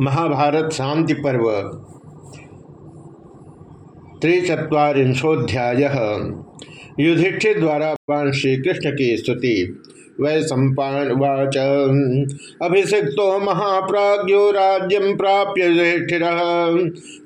महाभारत शांति पर्व त्रिचत्वारिंशोध्याय युधिष्ठिर द्वारा भगवान श्री कृष्ण की स्तुति। वै सम्पावाच अभिषिक्तो महाप्राज्यो राज्यम प्राप्य युधिष्ठिर।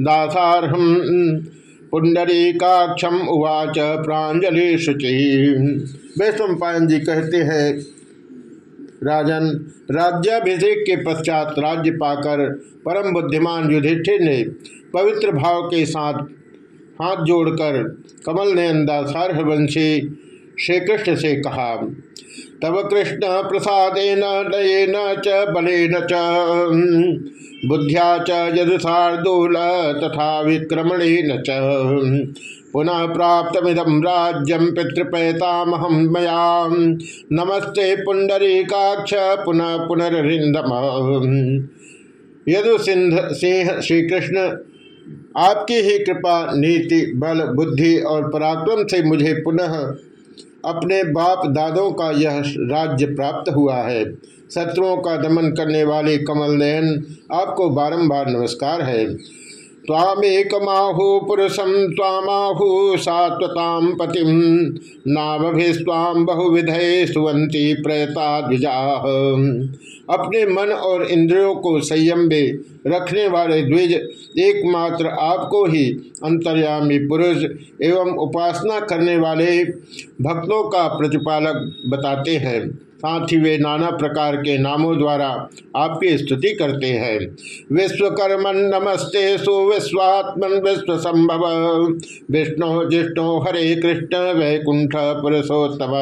दासारहम पुंडरीकाक्षम उवाच प्राजलि शुचि वे सम्पायन जी कहते हैं राजन राज्याभिषेक के पश्चात राज्य पाकर परम बुद्धिमान युधिष्ठिर ने पवित्र भाव के साथ हाथ जोड़कर कमल नयनदा सारहवंशी श्री कृष्ण से कहा तब कृष्ण प्रसादेन नयेन च, बलेन च, बुद्ध्या च यदुषार्दूल तथा विक्रमणेन च। पुनः प्राप्त मिदम राज्यम पितृपैतामहम मया नमस्ते पुंडरीकाक्ष, पुनः पुनरिंदम यदु सिंह सिंह श्री कृष्ण आपकी ही कृपा, नीति, बल, बुद्धि और पराक्रम से मुझे पुनः अपने बाप दादों का यह राज्य प्राप्त हुआ है। शत्रुओं का दमन करने वाले कमल नयन आपको बारंबार नमस्कार है। तामेकमाहु पुरुषम तामाहु सात्वताम पतिम नाभिस्वाम बहुविधय सुवंती प्रयता द्विजा अपने मन और इंद्रियों को संयम रखने वाले द्विज एकमात्र आपको ही अंतर्यामी पुरुष एवं उपासना करने वाले भक्तों का प्रतिपालक बताते हैं। साथ ही वे नाना प्रकार के नामों द्वारा आपकी स्तुति करते हैं। विश्वकर्मन नमस्ते सुविश्वात्मन विश्व संभव विष्णु, जिष्णु, हरे कृष्ण, वैकुंठ, पुरुषोत्तम।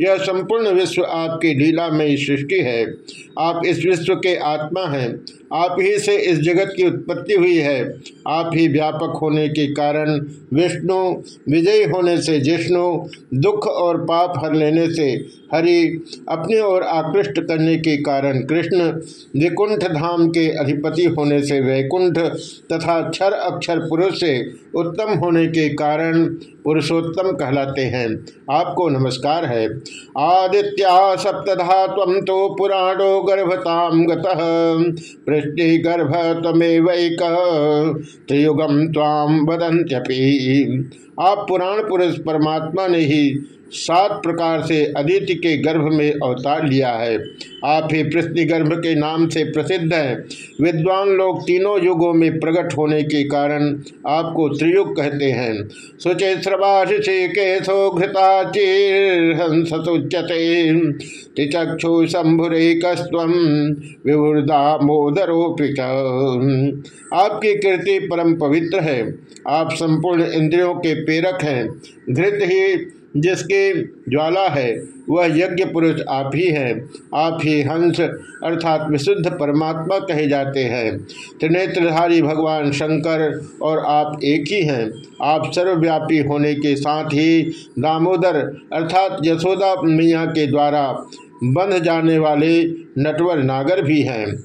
यह संपूर्ण विश्व आपकी लीला में सृष्टि है। आप इस विश्व के आत्मा हैं। आप ही से इस जगत की उत्पत्ति हुई है। आप ही व्यापक होने के कारण विष्णु, विजयी होने से जिष्णु, दुख और पाप हर लेने से हरि, अपने ओर आकृष्ट करने के कारण कृष्ण, विकुंठ धाम के अधिपति होने से वैकुंठ तथा क्षर अक्षर पुरुष से उत्तम होने के कारण पुरुषोत्तम कहलाते हैं। आपको नमस्कार है। आदित्या सप्तधा तम तो पुराणो गर्भताम गृष्टि गर्भ तमेवैक त्रियुगम ताम वदंत्यपि आप पुराण पुरुष परमात्मा ने ही सात प्रकार से अदिति के गर्भ में अवतार लिया है। आप ही पृथ्वी गर्भ के नाम से प्रसिद्ध हैं। विद्वान लोग तीनों युगों में प्रकट होने के कारण आपको त्रियुग कहते हैं। सुचे श्रवाशी केशो घृताचिर्हंसुच्यते तिचक्षु शंभुरेकस्व विवृदा मोदरोपिच आपकी कृति परम पवित्र है। आप संपूर्ण इंद्रियों के प्रेरक हैं। घृत ही जिसके ज्वाला है, वह यज्ञ पुरुष आप ही हैं। आप ही हंस, अर्थात विशुद्ध परमात्मा कहे जाते हैं। त्रिनेत्रधारी भगवान शंकर और आप एक ही हैं। आप सर्वव्यापी होने के साथ ही दामोदर, अर्थात यशोदा मैया के द्वारा बंध जाने वाले नटवर नागर भी हैं।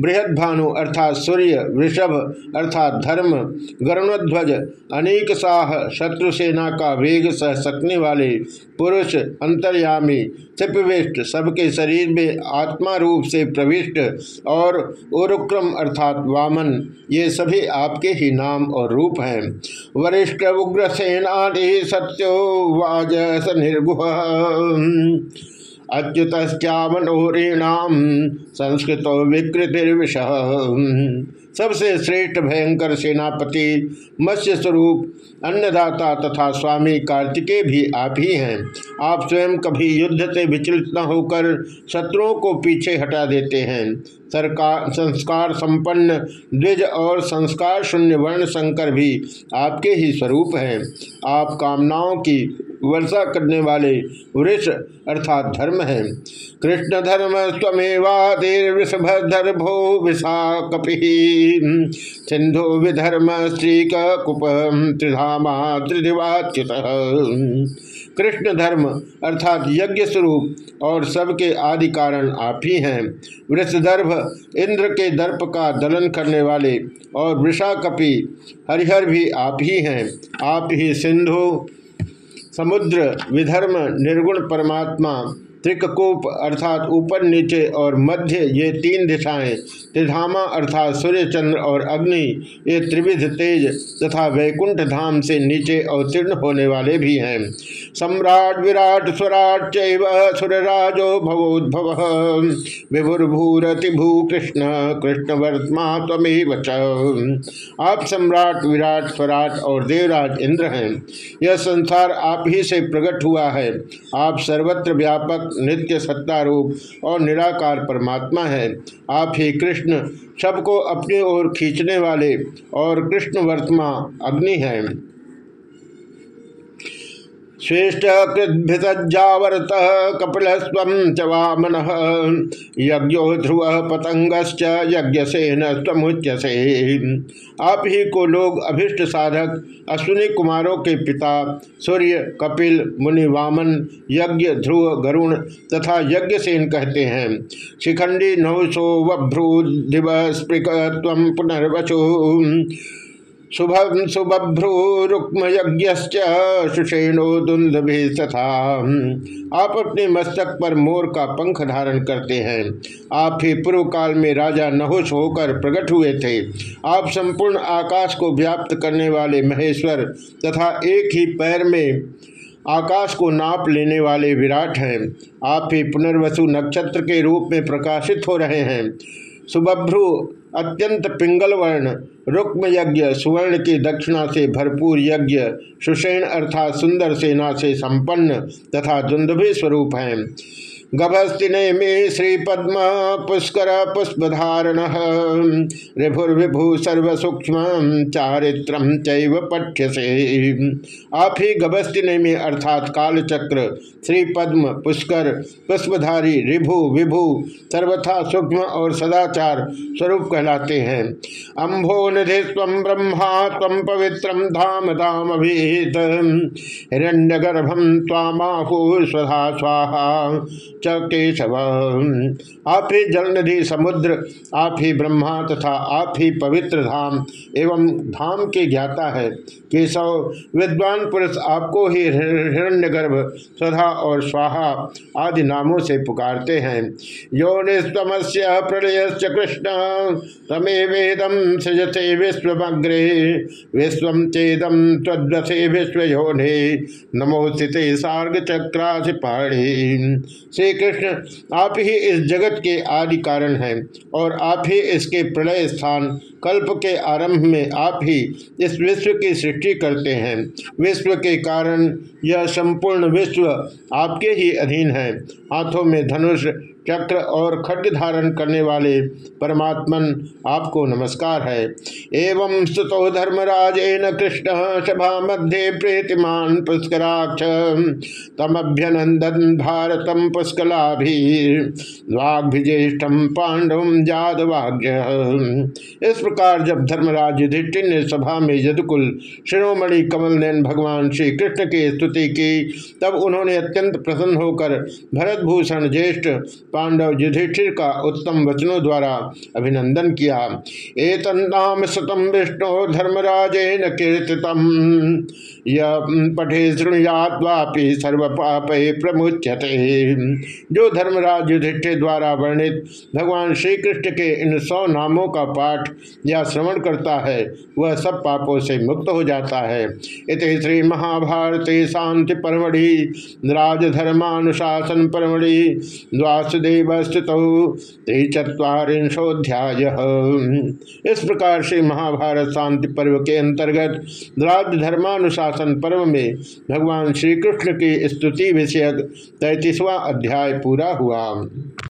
बृहद भानु अर्थात सूर्य, वृषभ अर्थात धर्म, गरुणध्वज, अनेक साह शत्रु सेना का वेग सह सकने वाले पुरुष, अंतर्यामी, चिपविष्ट, सबके शरीर में आत्मा रूप से प्रविष्ट और उरुक्रम अर्थात वामन, ये सभी आपके ही नाम और रूप हैं। वरिष्ठ उग्र सेना सत्यो वाज निर्गुह। अच्युतश्चावनोरीणाम संस्कृत विकृतिर्विष। सबसे श्रेष्ठ भयंकर सेनापति मत्स्य स्वरूप अन्नदाता तथा स्वामी कार्तिकेय भी आप ही हैं। आप स्वयं कभी युद्ध से विचलित न होकर शत्रुओं को पीछे हटा देते हैं। सरकार, संस्कार संपन्न, द्विज और संस्कार शून्य वर्ण शंकर भी आपके ही स्वरूप हैं। आप कामनाओं की वर्षा करने वाले वृष अर्थात धर्म है। कृष्ण धर्म स्वमेवादिर्वृषभर्भो विषा कपि सिंधु विधर्म श्री कुप त्रिधामा त्रिदिवाच्युत कृष्ण धर्म अर्थात यज्ञ स्वरूप और सबके आदि कारण आप ही हैं। वृषदर्भ इंद्र के दर्प का दलन करने वाले और वृषाकपि हरिहर भी आप ही हैं। आप ही सिंधु समुद्र विधर्म निर्गुण परमात्मा त्रिकूप अर्थात ऊपर, नीचे और मध्य, ये तीन दिशाएँ, त्रिधामा अर्थात सूर्य, चंद्र और अग्नि, ये त्रिविध तेज तथा वैकुंठ धाम से नीचे अवतीर्ण होने वाले भी हैं। सम्राट विराट स्वराट चुरराजो भवोद्भव। विभुर्भूरति भू कृष्ण कृष्ण वर्तमा तमेव आप सम्राट विराट स्वराट और देवराज इंद्र हैं। यह संसार आप ही से प्रकट हुआ है। आप सर्वत्र व्यापक नित्य सत्ता रूप और निराकार परमात्मा है। आप ही कृष्ण सबको अपनी ओर खींचने वाले और कृष्ण वर्तमा अग्नि हैं। श्रेष्ठ कृद्भितज्जावर्त कपिल स्व च वामन। यज्ञो ध्रुव पतंगश्च यज्ञ से नमुच्यसे आप ही को लोग अभिष्ट साधक, अश्विनी कुमारों के पिता, सूर्य, कपिल, मुनि, वामन, यज्ञ, ध्रुव, गरुण तथा यज्ञ सेन कहते हैं। शिखंडी नवसो वभ्रू दिव स्पृक पुनर्वचु शुभम शुभभ्रू रुक्म यज्ञ सुषेणो दुंदभि तथा आप अपने मस्तक पर मोर का पंख धारण करते हैं। आप ही पूर्व काल में राजा नहुष होकर प्रकट हुए थे। आप संपूर्ण आकाश को व्याप्त करने वाले महेश्वर तथा एक ही पैर में आकाश को नाप लेने वाले विराट हैं। आप ही पुनर्वसु नक्षत्र के रूप में प्रकाशित हो रहे हैं। सुबभ्रु अत्यंत पिंगल वर्ण, रुक्म यज्ञ, सुवर्ण की दक्षिणा से भरपूर यज्ञ, सुषेण अर्थात सुंदर सेना से संपन्न तथा दुंदुभि स्वरूप हैं। गभस्तिने में श्री पद्म पुष्कर पुष्पधारण। रिभुर्विभु सर्वसूक्ष्म चारित्रम चैव पठ्य से आप ही गभस्तिने में अर्थात कालचक्र श्री पद्म पुष्कर, पुष्पधारी, रिभु, विभु सर्वथा सूक्ष्म और सदाचार स्वरूप कहलाते हैं। अम्भो निधि स्व ब्रह्मा तम पवित्रम धाम धाम अभिहित हिरण्य गर्भम स्वाहा। च केशव आप ही जल नदी समुद्र, आप ही ब्रह्मा तथा आप ही पवित्र धाम एवं धाम के ज्ञाता है। केशव, विद्वान पुरुष आपको ही हिरण्यगर्भ सदा और स्वाहा आदि नामों से पुकारते हैं। योनिस्तमस्य प्रलय कृष्ण, तमे वेदम सृजते विश्वग्रे विश्व चेदम तद्वसे विश्व योने नमो स्थित सार्ग चक्राधिपाणी श्री श्री कृष्ण, आप ही इस जगत के आदि कारण हैं और आप ही इसके प्रलय स्थान कल्प के आरंभ में आप ही इस विश्व की सृष्टि करते हैं। विश्व के कारण यह संपूर्ण विश्व आपके ही अधीन है। हाथों में धनुष चक्र और खड्ग धारण करने वाले परमात्मन आपको नमस्कार है। एवं स्तुतो धर्मराज न कृष्ण सभा मध्य प्रीतिमान पुष्कराक्ष। तमभ्यनंदन भारतम पुष्कलाभिज्येष्ठम पांडव जादवाग्य इस प्रकार जब धर्मराज युधिष्ठिर ने सभा में यदुकुल, शिरोमणि कमल नैन भगवान श्री कृष्ण की स्तुति की, तब उन्होंने अत्यंत प्रसन्न होकर भरतभूषण ज्येष्ठ पांडव युधिष्ठिर का उत्तम वचनों द्वारा अभिनंदन किया। एक नाम सतम विष्णु धर्मराजेन कीर्तितम। यह पठे श्रृणुयात्वापि सर्व पाप प्रमुचते जो धर्मराज युधिष्ठिर द्वारा वर्णित भगवान श्री कृष्ण के इन सौ नामों का पाठ या श्रवण करता है, वह सब पापों से मुक्त हो जाता है। इत श्री महाभारती शांति परमढ़ि राजधर्मानुशासन परमढ़ि द्वासुदेव देव त्रिचत्वारिंशोध्याय इस प्रकार से महाभारत शांति पर्व के अंतर्गत राज्य धर्मानुशासन पर्व में भगवान श्री कृष्ण की स्तुति विषयक तैतीसवां अध्याय पूरा हुआ।